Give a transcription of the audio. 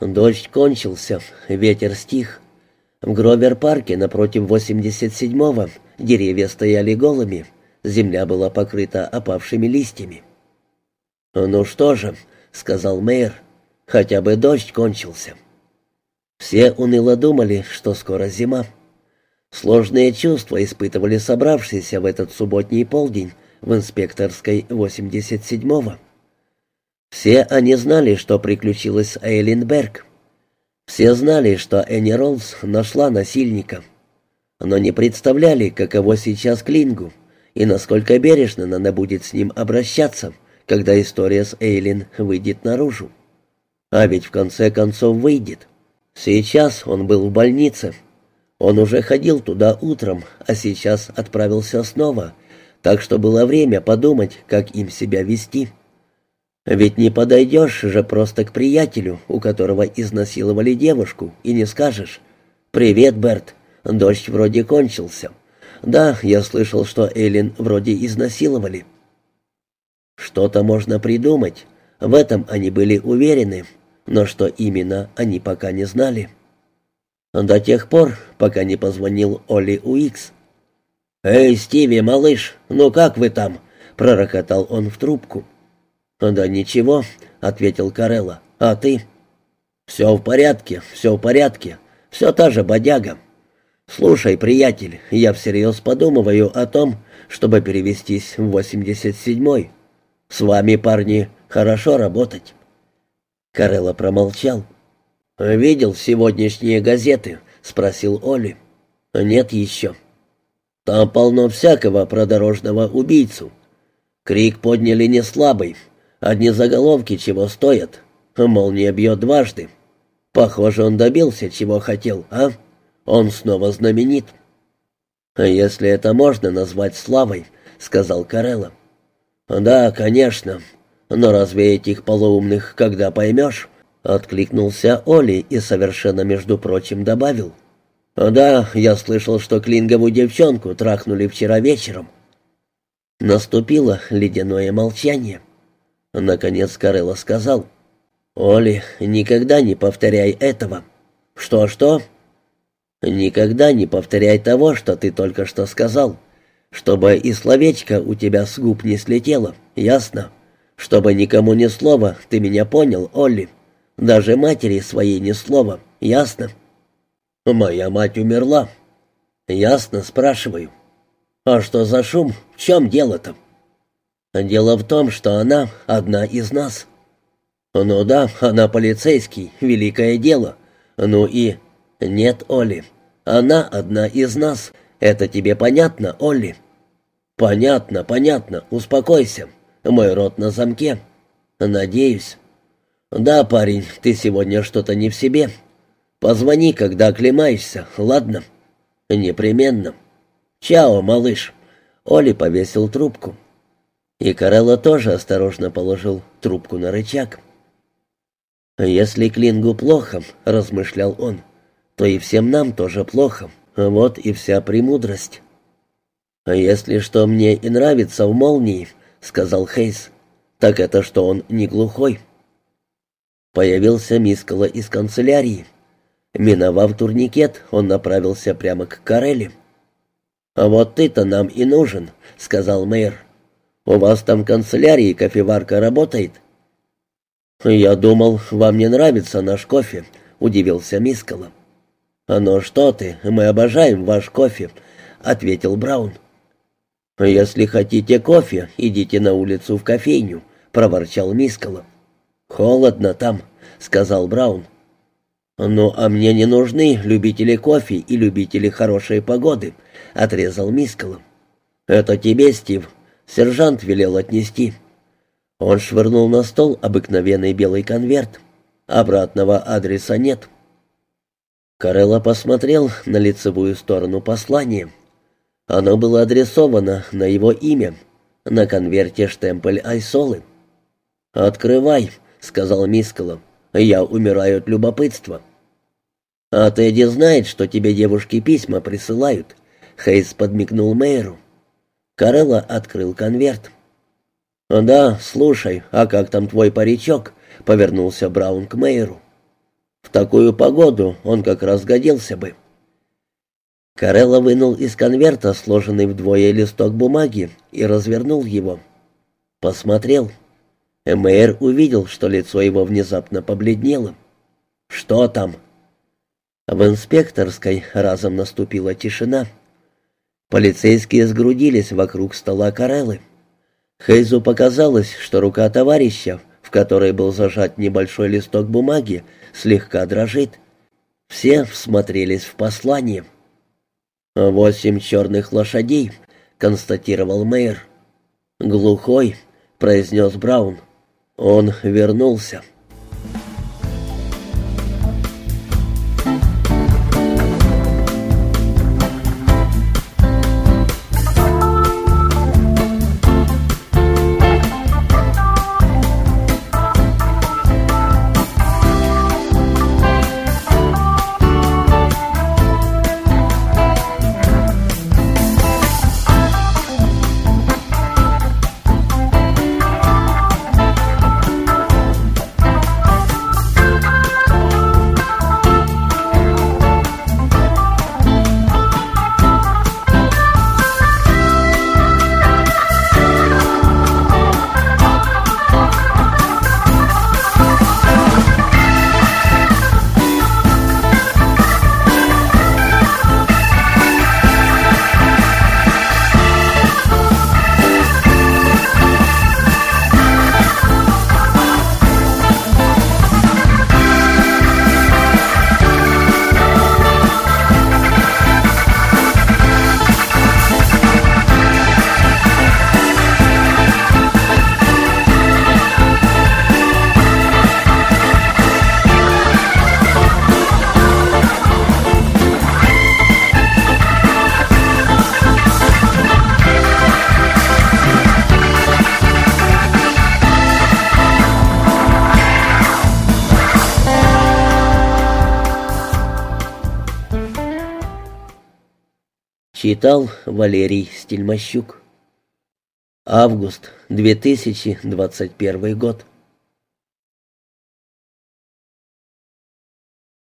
Дождь кончился, ветер стих. В Гровер-парке напротив 87-го деревья стояли голыми, земля была покрыта опавшими листьями. «Ну что же», — сказал мэр, — «хотя бы дождь кончился». Все уныло думали, что скоро зима. Сложные чувства испытывали собравшиеся в этот субботний полдень в инспекторской 87-го. Все они знали, что приключилось с Эйлин Берг. Все знали, что Энни Роллс нашла насильника. Но не представляли, каково сейчас Клингу и насколько бережно надо будет с ним обращаться, когда история с Эйлин выйдет наружу. А ведь в конце концов выйдет. Сейчас он был в больнице. Он уже ходил туда утром, а сейчас отправился снова, так что было время подумать, как им себя вести. Ведь не подойдешь же просто к приятелю, у которого изнасиловали девушку, и не скажешь «Привет, Берт, дождь вроде кончился». «Да, я слышал, что Эллен вроде изнасиловали». Что-то можно придумать, в этом они были уверены, но что именно, они пока не знали. До тех пор, пока не позвонил Оли Уикс. «Эй, Стиви, малыш, ну как вы там?» — пророкотал он в трубку. «Да ничего», — ответил Карелла. «А ты?» «Все в порядке, все в порядке. Все та же бодяга. Слушай, приятель, я всерьез подумываю о том, чтобы перевестись в 87-й. С вами, парни, хорошо работать». Карелла промолчал. «Видел сегодняшние газеты?» — спросил Оли. «Нет еще». «Там полно всякого про дорожного убийцу. Крик подняли не слабый, Одни заголовки чего стоят. Молния бьет дважды. Похоже, он добился, чего хотел, а? Он снова знаменит. «Если это можно назвать славой», — сказал Карелла. «Да, конечно. Но разве этих полоумных когда поймешь?» — откликнулся Оли и совершенно между прочим добавил. «Да, я слышал, что Клингову девчонку трахнули вчера вечером». Наступило ледяное молчание. Наконец Карелла сказал. «Оли, никогда не повторяй этого». «Что-что?» «Никогда не повторяй того, что ты только что сказал. Чтобы и словечко у тебя с губ не слетело, ясно? Чтобы никому ни слова, ты меня понял, Олли? Даже матери своей ни слова, ясно?» «Моя мать умерла». «Ясно, спрашиваю». «А что за шум? В чем дело-то?» Дело в том, что она одна из нас. Ну да, она полицейский, великое дело. Ну и... Нет, Олли, она одна из нас. Это тебе понятно, Олли? Понятно, понятно, успокойся. Мой рот на замке. Надеюсь. Да, парень, ты сегодня что-то не в себе. Позвони, когда оклемаешься, ладно? Непременно. Чао, малыш. Оли повесил трубку. И Карелла тоже осторожно положил трубку на рычаг. «Если Клингу плохо, — размышлял он, — то и всем нам тоже плохо. Вот и вся премудрость». «А если что мне и нравится в молнии, — сказал Хейс, — так это что он не глухой». Появился Мискала из канцелярии. Миновав турникет, он направился прямо к Карелле. «А вот ты-то нам и нужен», — сказал мэр. «У вас там канцелярии кофеварка работает?» «Я думал, вам не нравится наш кофе», — удивился Мискала. «Ну что ты, мы обожаем ваш кофе», — ответил Браун. «Если хотите кофе, идите на улицу в кофейню», — проворчал Мискала. «Холодно там», — сказал Браун. «Ну, а мне не нужны любители кофе и любители хорошей погоды», — отрезал Мискала. «Это тебе, Стив, Сержант велел отнести. Он швырнул на стол обыкновенный белый конверт. Обратного адреса нет. Карелла посмотрел на лицевую сторону послания. Оно было адресовано на его имя. На конверте штемпель Айсолы. «Открывай», — сказал Мискала. «Я умираю от любопытства». «А Тедди знает, что тебе девушки письма присылают», — Хейс подмигнул мэру. Карелла открыл конверт. «Да, слушай, а как там твой паричок?» — повернулся Браун к Мейеру. В такую погоду он как раз годился бы. Карелла вынул из конверта сложенный вдвое листок бумаги и развернул его. Посмотрел. Мэр увидел, что лицо его внезапно побледнело. «Что там?» В инспекторской разом наступила тишина. Полицейские сгрудились вокруг стола Кареллы. Хейзу показалось, что рука товарища, в которой был зажат небольшой листок бумаги, слегка дрожит. Все всмотрелись в послание. «Восемь черных лошадей», — констатировал мэр. «Глухой», — произнес Браун. «Он вернулся». Читал Валерий Стельмощук. Август 2021 год.